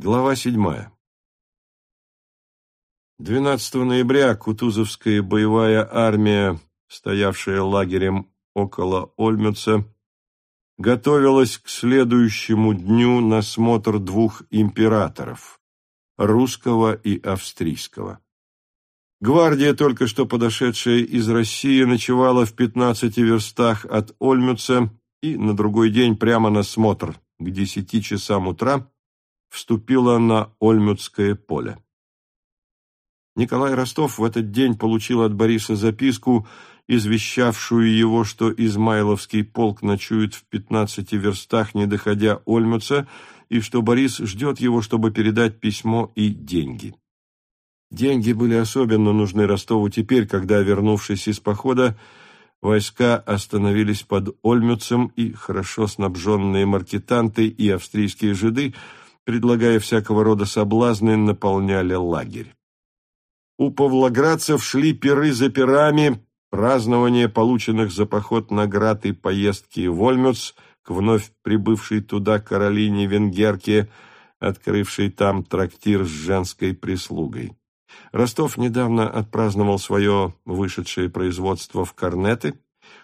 Глава седьмая. 12 ноября Кутузовская боевая армия, стоявшая лагерем около Ольмюца, готовилась к следующему дню на смотр двух императоров – русского и австрийского. Гвардия, только что подошедшая из России, ночевала в 15 верстах от Ольмюца и на другой день прямо на смотр к 10 часам утра вступила на Ольмюцкое поле. Николай Ростов в этот день получил от Бориса записку, извещавшую его, что Измайловский полк ночует в пятнадцати верстах, не доходя Ольмюца, и что Борис ждет его, чтобы передать письмо и деньги. Деньги были особенно нужны Ростову теперь, когда, вернувшись из похода, войска остановились под Ольмюцем, и хорошо снабженные маркетанты и австрийские жиды, предлагая всякого рода соблазны, наполняли лагерь. У павлоградцев шли пиры за пирами, празднование полученных за поход наград и поездки в Ольмюц к вновь прибывшей туда Каролине Венгерке, открывшей там трактир с женской прислугой. Ростов недавно отпраздновал свое вышедшее производство в корнеты,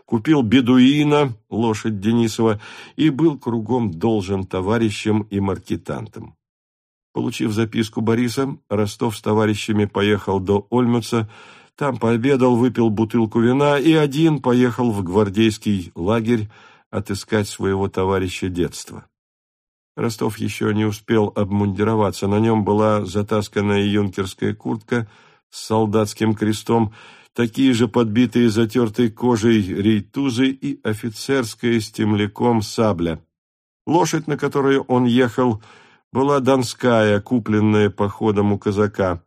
купил бедуина, лошадь Денисова, и был кругом должен товарищам и маркетантам. Получив записку Бориса, Ростов с товарищами поехал до Ольмюца, там пообедал, выпил бутылку вина и один поехал в гвардейский лагерь отыскать своего товарища детства. Ростов еще не успел обмундироваться. На нем была затасканная юнкерская куртка с солдатским крестом, такие же подбитые затертой кожей рейтузы и офицерская с темляком сабля. Лошадь, на которой он ехал, была донская, купленная походом у казака.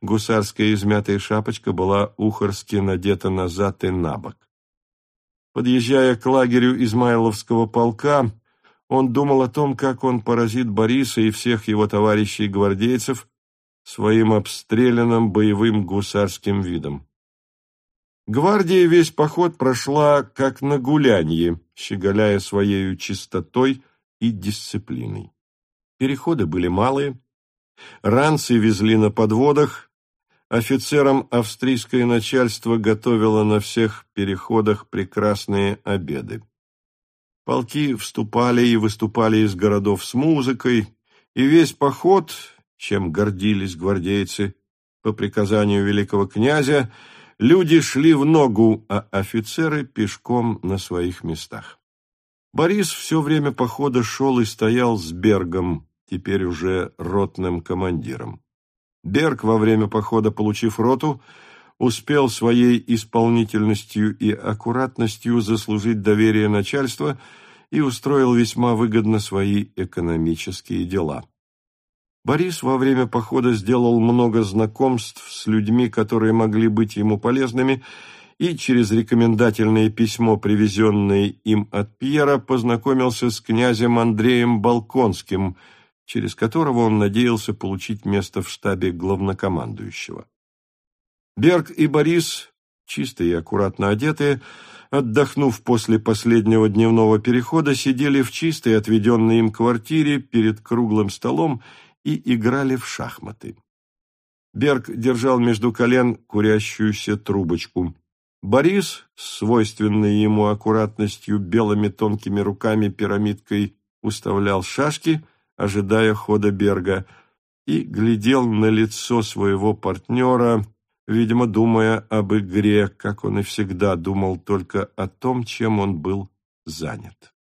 Гусарская измятая шапочка была ухорски надета назад и на бок. Подъезжая к лагерю Измайловского полка, он думал о том, как он поразит Бориса и всех его товарищей-гвардейцев своим обстрелянным боевым гусарским видом. Гвардия весь поход прошла как на гулянье, щеголяя своей чистотой и дисциплиной. Переходы были малые, ранцы везли на подводах, офицерам австрийское начальство готовило на всех переходах прекрасные обеды. Полки вступали и выступали из городов с музыкой, и весь поход, чем гордились гвардейцы, по приказанию великого князя, люди шли в ногу, а офицеры пешком на своих местах. Борис все время похода шел и стоял с Бергом, теперь уже ротным командиром. Берг во время похода, получив роту, успел своей исполнительностью и аккуратностью заслужить доверие начальства и устроил весьма выгодно свои экономические дела. Борис во время похода сделал много знакомств с людьми, которые могли быть ему полезными, и через рекомендательное письмо, привезенное им от Пьера, познакомился с князем Андреем Балконским, через которого он надеялся получить место в штабе главнокомандующего. Берг и Борис, чистые и аккуратно одетые, отдохнув после последнего дневного перехода, сидели в чистой отведенной им квартире перед круглым столом и играли в шахматы. Берг держал между колен курящуюся трубочку. Борис, с свойственной ему аккуратностью, белыми тонкими руками пирамидкой уставлял шашки, ожидая хода Берга, и глядел на лицо своего партнера, видимо, думая об игре, как он и всегда думал только о том, чем он был занят.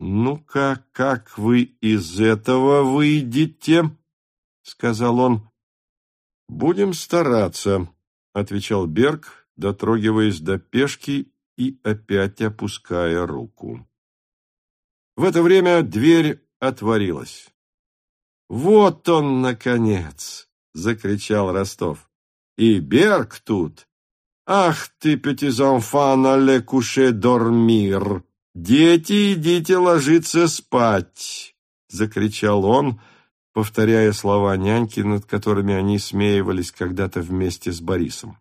«Ну-ка, как вы из этого выйдете?» — сказал он. «Будем стараться», — отвечал Берг, дотрогиваясь до пешки и опять опуская руку. В это время дверь отворилась. «Вот он, наконец!» закричал Ростов. И Берг тут. Ах ты, пятизамфан, але куше дормир. Дети, идите ложиться спать, закричал он, повторяя слова няньки, над которыми они смеивались когда-то вместе с Борисом.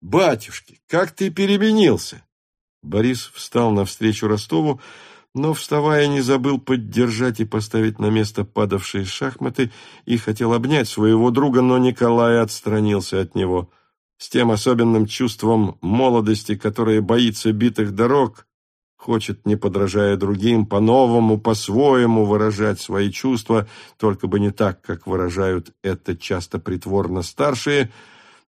«Батюшки, как ты переменился!» Борис встал навстречу Ростову, но, вставая, не забыл поддержать и поставить на место падавшие шахматы и хотел обнять своего друга, но Николай отстранился от него. С тем особенным чувством молодости, которое боится битых дорог, хочет, не подражая другим, по-новому, по-своему выражать свои чувства, только бы не так, как выражают это часто притворно старшие,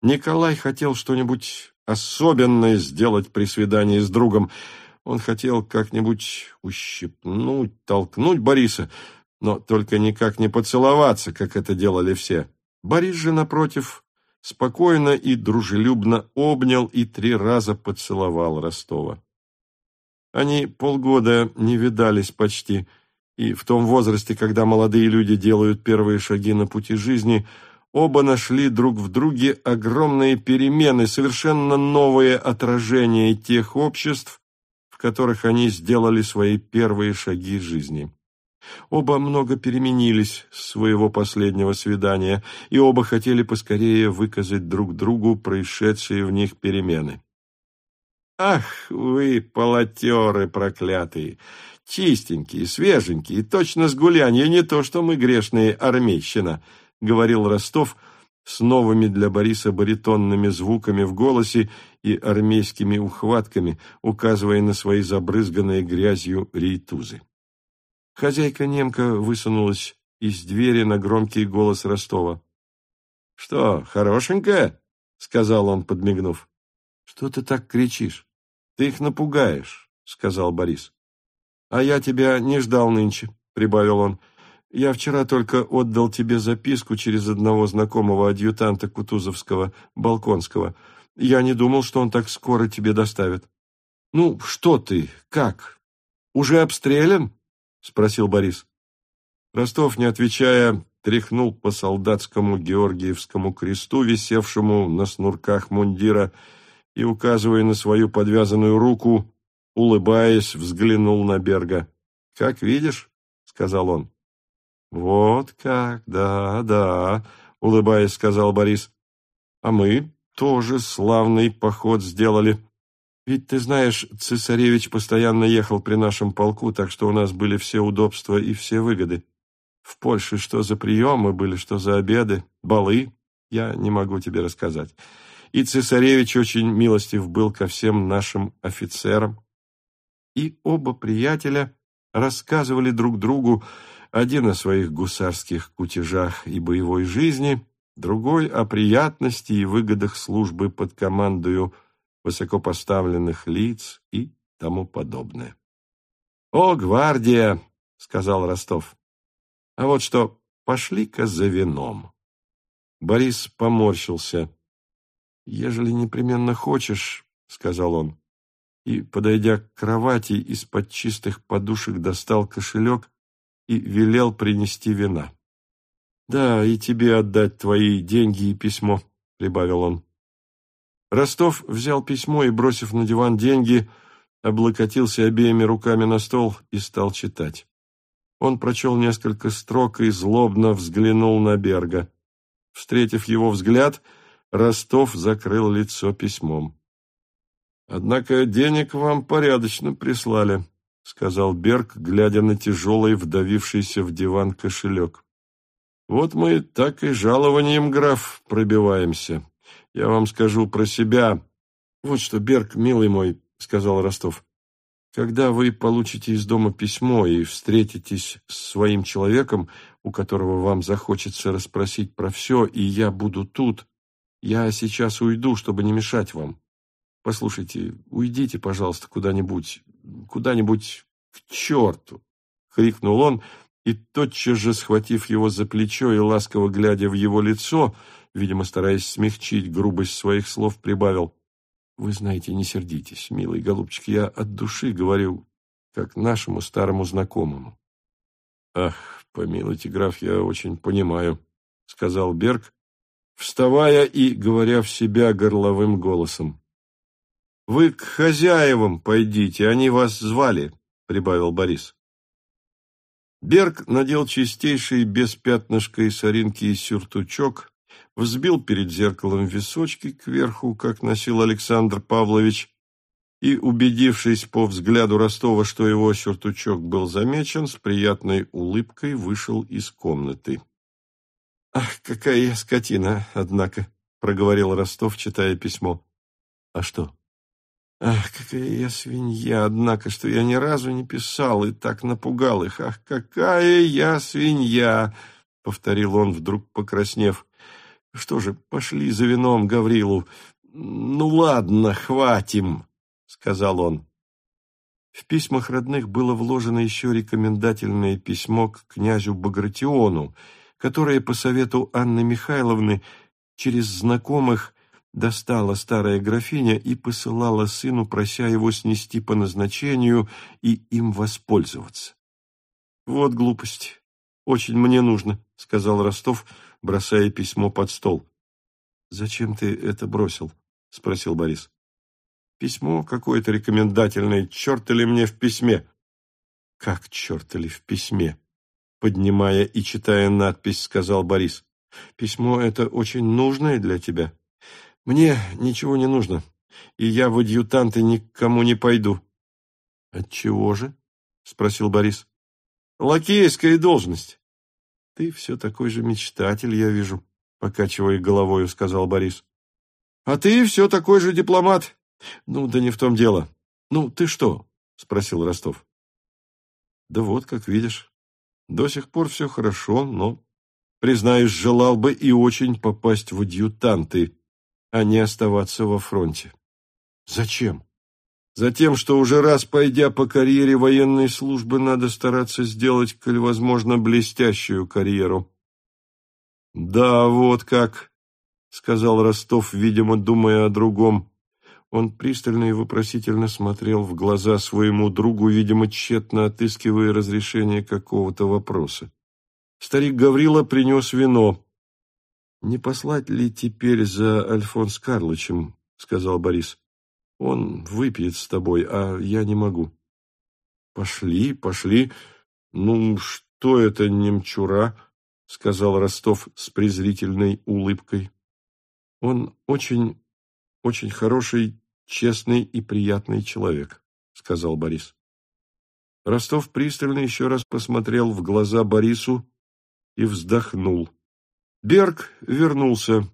Николай хотел что-нибудь особенное сделать при свидании с другом, он хотел как-нибудь ущипнуть, толкнуть Бориса, но только никак не поцеловаться, как это делали все. Борис же, напротив, спокойно и дружелюбно обнял и три раза поцеловал Ростова. Они полгода не видались почти, и в том возрасте, когда молодые люди делают первые шаги на пути жизни, оба нашли друг в друге огромные перемены, совершенно новые отражения тех обществ, которых они сделали свои первые шаги жизни. Оба много переменились с своего последнего свидания, и оба хотели поскорее выказать друг другу происшедшие в них перемены. «Ах вы, полотеры проклятые! Чистенькие, свеженькие, точно с гулянья, не то что мы грешные армейщина!» — говорил Ростов — с новыми для Бориса баритонными звуками в голосе и армейскими ухватками, указывая на свои забрызганные грязью рейтузы. Хозяйка немка высунулась из двери на громкий голос Ростова. — Что, хорошенькая? — сказал он, подмигнув. — Что ты так кричишь? Ты их напугаешь, — сказал Борис. — А я тебя не ждал нынче, — прибавил он. Я вчера только отдал тебе записку через одного знакомого адъютанта Кутузовского, Балконского. Я не думал, что он так скоро тебе доставит. Ну, что ты, как? Уже обстрелян? Спросил Борис. Ростов, не отвечая, тряхнул по солдатскому Георгиевскому кресту, висевшему на снурках мундира, и, указывая на свою подвязанную руку, улыбаясь, взглянул на Берга. «Как видишь», — сказал он, «Вот как, да, да», — улыбаясь, сказал Борис. «А мы тоже славный поход сделали. Ведь, ты знаешь, цесаревич постоянно ехал при нашем полку, так что у нас были все удобства и все выгоды. В Польше что за приемы были, что за обеды, балы, я не могу тебе рассказать. И цесаревич очень милостив был ко всем нашим офицерам. И оба приятеля рассказывали друг другу, один о своих гусарских кутежах и боевой жизни, другой о приятности и выгодах службы под командою высокопоставленных лиц и тому подобное. «О, гвардия!» — сказал Ростов. «А вот что, пошли-ка за вином». Борис поморщился. «Ежели непременно хочешь», — сказал он, и, подойдя к кровати, из-под чистых подушек достал кошелек и велел принести вина. «Да, и тебе отдать твои деньги и письмо», — прибавил он. Ростов взял письмо и, бросив на диван деньги, облокотился обеими руками на стол и стал читать. Он прочел несколько строк и злобно взглянул на Берга. Встретив его взгляд, Ростов закрыл лицо письмом. «Однако денег вам порядочно прислали», — сказал Берг, глядя на тяжелый, вдавившийся в диван кошелек. «Вот мы так и жалованием, граф, пробиваемся. Я вам скажу про себя. Вот что, Берг, милый мой, — сказал Ростов, — когда вы получите из дома письмо и встретитесь с своим человеком, у которого вам захочется расспросить про все, и я буду тут, я сейчас уйду, чтобы не мешать вам. Послушайте, уйдите, пожалуйста, куда-нибудь, куда-нибудь к черту!» — крикнул он, и, тотчас же схватив его за плечо и ласково глядя в его лицо, видимо, стараясь смягчить грубость своих слов, прибавил, «Вы знаете, не сердитесь, милый голубчик, я от души говорю, как нашему старому знакомому». «Ах, помилуйте, граф, я очень понимаю», — сказал Берг, вставая и говоря в себя горловым голосом. «Вы к хозяевам пойдите, они вас звали», — прибавил Борис. Берг надел чистейший, без пятнышка и соринки сюртучок, взбил перед зеркалом височки кверху, как носил Александр Павлович, и, убедившись по взгляду Ростова, что его сюртучок был замечен, с приятной улыбкой вышел из комнаты. «Ах, какая я скотина, однако!» — проговорил Ростов, читая письмо. «А что?» «Ах, какая я свинья, однако, что я ни разу не писал и так напугал их! Ах, какая я свинья!» — повторил он, вдруг покраснев. «Что же, пошли за вином Гаврилу. Ну ладно, хватим!» сказал он. В письмах родных было вложено еще рекомендательное письмо к князю Багратиону, которое по совету Анны Михайловны через знакомых достала старая графиня и посылала сыну, прося его снести по назначению и им воспользоваться. «Вот глупость. Очень мне нужно», — сказал Ростов, бросая письмо под стол. «Зачем ты это бросил?» — спросил Борис. Письмо какое-то рекомендательное. Черт ли мне в письме? Как черт ли в письме? Поднимая и читая надпись, сказал Борис. Письмо это очень нужное для тебя. Мне ничего не нужно, и я в адъютанты никому не пойду. Отчего же? Спросил Борис. Лакейская должность. Ты все такой же мечтатель, я вижу, покачивая головою, сказал Борис. А ты все такой же дипломат, ну, да не в том дело. Ну, ты что? Спросил Ростов. Да вот, как видишь. До сих пор все хорошо, но, признаюсь, желал бы и очень попасть в адъютанты, а не оставаться во фронте. Зачем? Затем, что уже раз пойдя по карьере военной службы, надо стараться сделать, коль возможно, блестящую карьеру. Да, вот как, сказал Ростов, видимо, думая о другом. Он пристально и вопросительно смотрел в глаза своему другу, видимо, тщетно отыскивая разрешение какого-то вопроса. Старик Гаврила принес вино. «Не послать ли теперь за Альфонс Карлычем?» — сказал Борис. «Он выпьет с тобой, а я не могу». «Пошли, пошли. Ну, что это немчура?» — сказал Ростов с презрительной улыбкой. «Он очень, очень хороший честный и приятный человек», — сказал Борис. Ростов пристально еще раз посмотрел в глаза Борису и вздохнул. Берг вернулся,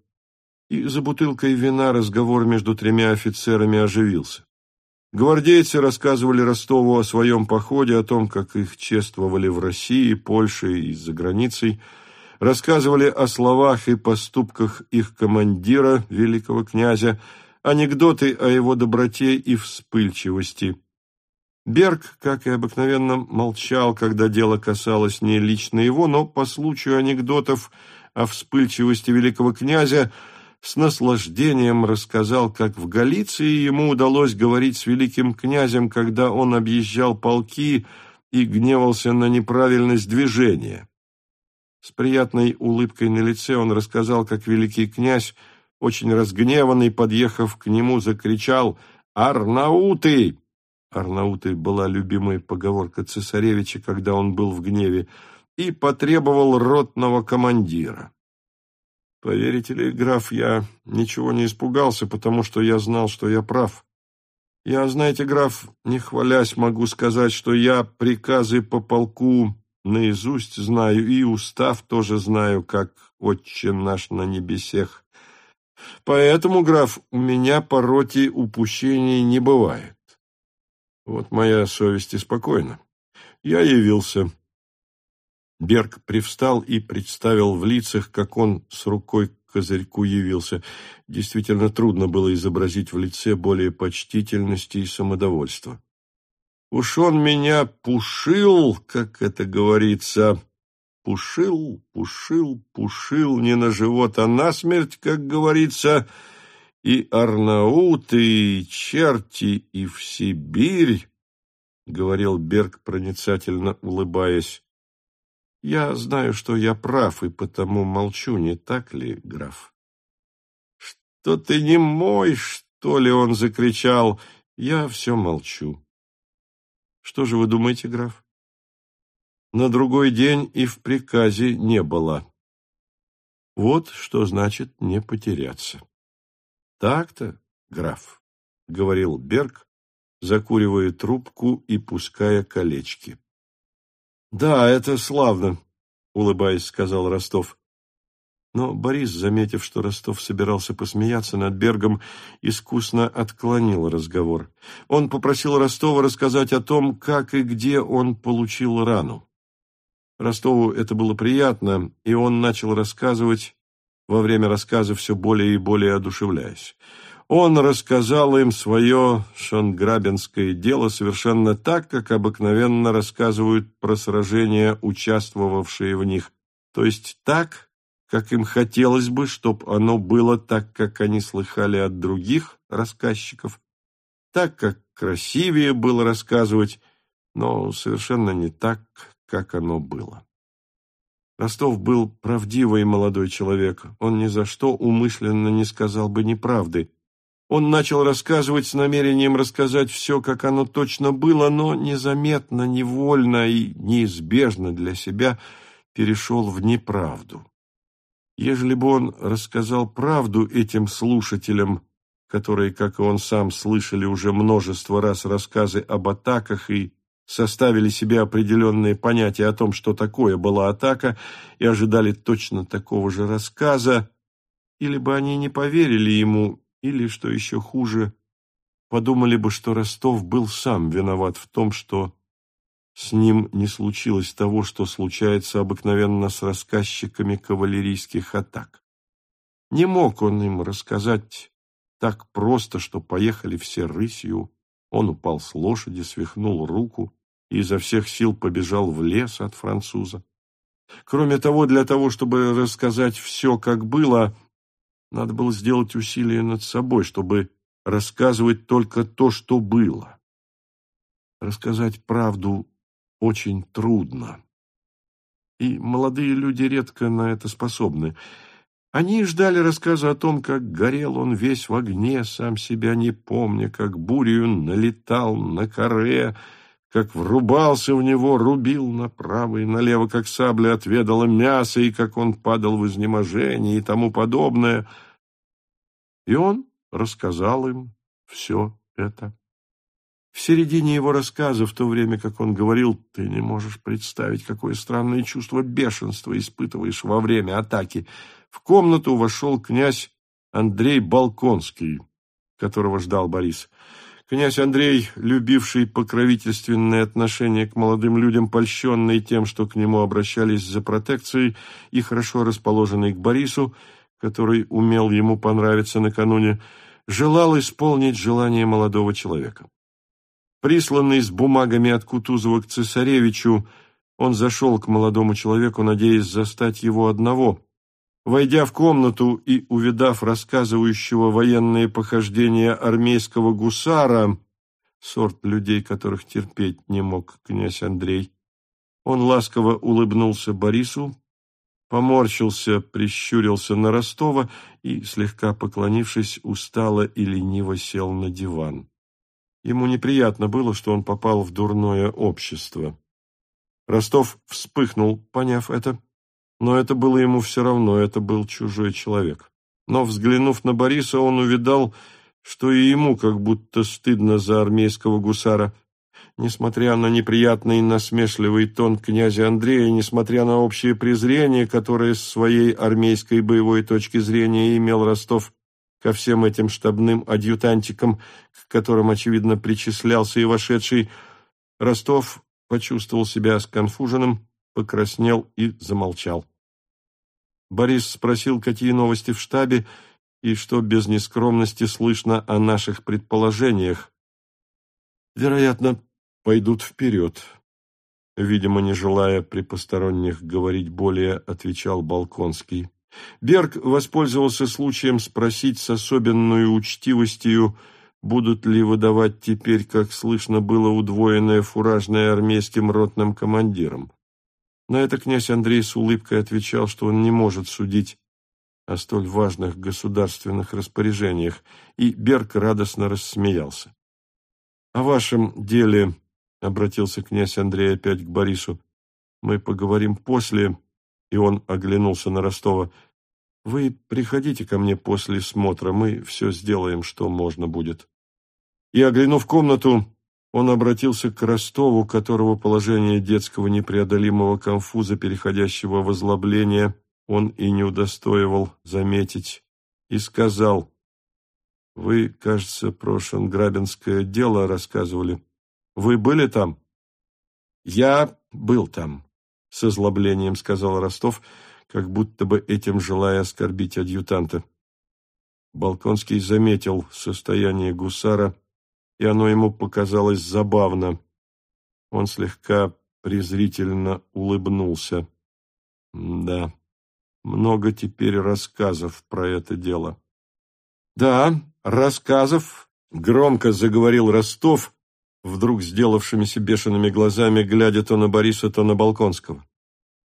и за бутылкой вина разговор между тремя офицерами оживился. Гвардейцы рассказывали Ростову о своем походе, о том, как их чествовали в России, Польше и за границей, рассказывали о словах и поступках их командира, великого князя, анекдоты о его доброте и вспыльчивости. Берг, как и обыкновенно, молчал, когда дело касалось не лично его, но по случаю анекдотов о вспыльчивости великого князя с наслаждением рассказал, как в Галиции ему удалось говорить с великим князем, когда он объезжал полки и гневался на неправильность движения. С приятной улыбкой на лице он рассказал, как великий князь очень разгневанный, подъехав к нему, закричал «Арнауты!» Арнауты была любимая поговорка цесаревича, когда он был в гневе, и потребовал ротного командира. Поверите ли, граф, я ничего не испугался, потому что я знал, что я прав. Я, знаете, граф, не хвалясь, могу сказать, что я приказы по полку наизусть знаю и устав тоже знаю, как отче наш на небесех. Поэтому, граф, у меня по роте упущений не бывает. Вот моя совесть и спокойна. Я явился. Берг привстал и представил в лицах, как он с рукой к козырьку явился. Действительно трудно было изобразить в лице более почтительности и самодовольства. Уж он меня пушил, как это говорится, Пушил, пушил, пушил не на живот, а на смерть, как говорится, и Арнауты, и черти, и в Сибирь, — говорил Берг, проницательно улыбаясь. — Я знаю, что я прав, и потому молчу, не так ли, граф? — Что ты не мой, что ли? — он закричал. — Я все молчу. — Что же вы думаете, граф? На другой день и в приказе не было. Вот что значит не потеряться. Так-то, граф, — говорил Берг, закуривая трубку и пуская колечки. «Да, это славно», — улыбаясь, сказал Ростов. Но Борис, заметив, что Ростов собирался посмеяться над Бергом, искусно отклонил разговор. Он попросил Ростова рассказать о том, как и где он получил рану. Ростову это было приятно, и он начал рассказывать, во время рассказа все более и более одушевляясь. Он рассказал им свое шонграбинское дело совершенно так, как обыкновенно рассказывают про сражения, участвовавшие в них, то есть так, как им хотелось бы, чтобы оно было так, как они слыхали от других рассказчиков, так, как красивее было рассказывать, но совершенно не так, как оно было. Ростов был правдивый молодой человек. Он ни за что умышленно не сказал бы неправды. Он начал рассказывать с намерением рассказать все, как оно точно было, но незаметно, невольно и неизбежно для себя перешел в неправду. Ежели бы он рассказал правду этим слушателям, которые, как и он сам, слышали уже множество раз рассказы об атаках и составили себе определенные понятия о том, что такое была атака, и ожидали точно такого же рассказа, или бы они не поверили ему или, что еще хуже, подумали бы, что Ростов был сам виноват в том, что с ним не случилось того, что случается обыкновенно с рассказчиками кавалерийских атак. Не мог он им рассказать так просто, что поехали все рысью, он упал с лошади, свихнул руку и изо всех сил побежал в лес от француза. Кроме того, для того, чтобы рассказать все, как было, надо было сделать усилие над собой, чтобы рассказывать только то, что было. Рассказать правду очень трудно. И молодые люди редко на это способны. Они ждали рассказа о том, как горел он весь в огне, сам себя не помня, как бурью налетал на коре, как врубался в него, рубил направо и налево, как сабля отведала мясо, и как он падал в изнеможении и тому подобное. И он рассказал им все это. В середине его рассказа, в то время как он говорил, ты не можешь представить, какое странное чувство бешенства испытываешь во время атаки, в комнату вошел князь Андрей Балконский, которого ждал Борис. Князь Андрей, любивший покровительственное отношение к молодым людям, польщенный тем, что к нему обращались за протекцией, и хорошо расположенный к Борису, который умел ему понравиться накануне, желал исполнить желание молодого человека. Присланный с бумагами от Кутузова к цесаревичу, он зашел к молодому человеку, надеясь застать его одного. Войдя в комнату и увидав рассказывающего военные похождения армейского гусара, сорт людей, которых терпеть не мог князь Андрей, он ласково улыбнулся Борису, поморщился, прищурился на Ростова и, слегка поклонившись, устало и лениво сел на диван. Ему неприятно было, что он попал в дурное общество. Ростов вспыхнул, поняв это, но это было ему все равно, это был чужой человек. Но, взглянув на Бориса, он увидал, что и ему как будто стыдно за армейского гусара. Несмотря на неприятный и насмешливый тон князя Андрея, несмотря на общее презрение, которое с своей армейской боевой точки зрения имел Ростов ко всем этим штабным адъютантикам, к которым, очевидно, причислялся и вошедший, Ростов почувствовал себя сконфуженным, покраснел и замолчал. Борис спросил, какие новости в штабе и что без нескромности слышно о наших предположениях. Вероятно, пойдут вперед. Видимо, не желая при посторонних говорить более, отвечал Балконский. Берг воспользовался случаем спросить с особенной учтивостью, будут ли выдавать теперь, как слышно было, удвоенное фуражное армейским ротным командиром. На это князь Андрей с улыбкой отвечал, что он не может судить о столь важных государственных распоряжениях, и Берг радостно рассмеялся. «О вашем деле», — обратился князь Андрей опять к Борису, — «мы поговорим после», — и он оглянулся на Ростова. «Вы приходите ко мне после смотра, мы все сделаем, что можно будет». и, оглянув комнату, он обратился к Ростову, которого положение детского непреодолимого конфуза, переходящего в озлобление, он и не удостоивал заметить, и сказал, «Вы, кажется, про Шанграбинское дело рассказывали. Вы были там?» «Я был там», — с озлоблением сказал Ростов, как будто бы этим желая оскорбить адъютанта. Балконский заметил состояние гусара, и оно ему показалось забавно. Он слегка презрительно улыбнулся. Да, много теперь рассказов про это дело. Да, рассказов, громко заговорил Ростов, вдруг сделавшимися бешеными глазами, глядя то на Бориса, то на Балконского.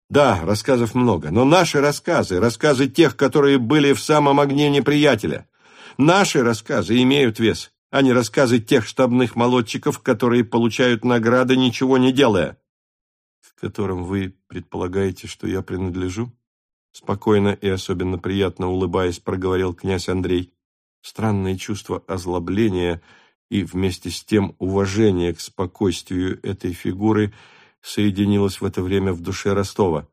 Да, рассказов много, но наши рассказы, рассказы тех, которые были в самом огне неприятеля, наши рассказы имеют вес а не рассказы тех штабных молодчиков, которые получают награды, ничего не делая. К которым вы предполагаете, что я принадлежу? Спокойно и особенно приятно улыбаясь, проговорил князь Андрей. Странное чувство озлобления и вместе с тем уважение к спокойствию этой фигуры соединилось в это время в душе Ростова.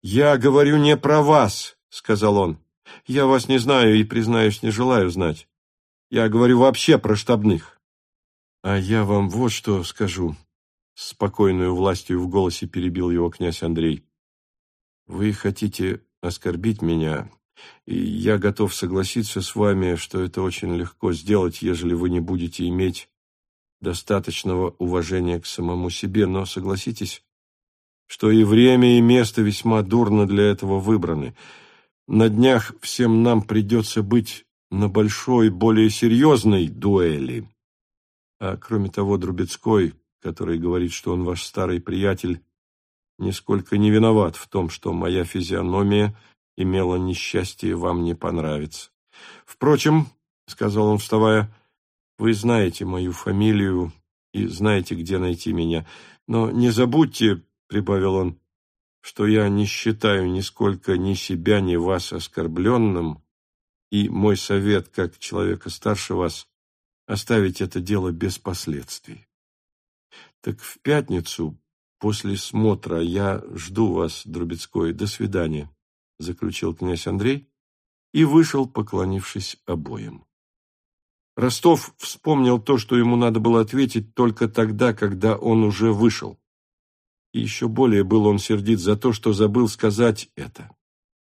«Я говорю не про вас», — сказал он. «Я вас не знаю и, признаюсь, не желаю знать. Я говорю вообще про штабных. А я вам вот что скажу. С спокойной властью в голосе перебил его князь Андрей. Вы хотите оскорбить меня, и я готов согласиться с вами, что это очень легко сделать, ежели вы не будете иметь достаточного уважения к самому себе, но согласитесь, что и время, и место весьма дурно для этого выбраны. На днях всем нам придется быть на большой, более серьезной дуэли. А кроме того, Друбецкой, который говорит, что он ваш старый приятель, нисколько не виноват в том, что моя физиономия имела несчастье вам не понравиться. Впрочем, — сказал он, вставая, — вы знаете мою фамилию и знаете, где найти меня. Но не забудьте, — прибавил он, — что я не считаю нисколько ни себя, ни вас оскорбленным, и мой совет, как человека старше вас, оставить это дело без последствий. Так в пятницу, после смотра, я жду вас, Друбецкой. До свидания, заключил князь Андрей и вышел, поклонившись обоим. Ростов вспомнил то, что ему надо было ответить только тогда, когда он уже вышел. И еще более был он сердит за то, что забыл сказать это.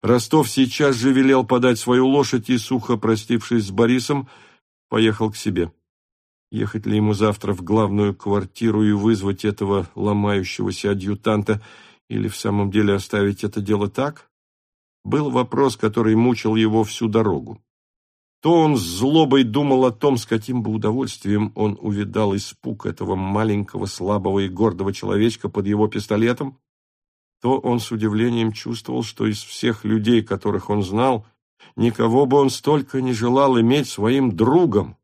Ростов сейчас же велел подать свою лошадь и, сухо простившись с Борисом, поехал к себе. Ехать ли ему завтра в главную квартиру и вызвать этого ломающегося адъютанта или в самом деле оставить это дело так? Был вопрос, который мучил его всю дорогу. То он с злобой думал о том, с каким бы удовольствием он увидал испуг этого маленького, слабого и гордого человечка под его пистолетом, то он с удивлением чувствовал, что из всех людей, которых он знал, никого бы он столько не желал иметь своим другом,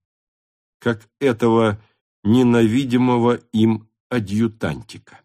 как этого ненавидимого им адъютантика.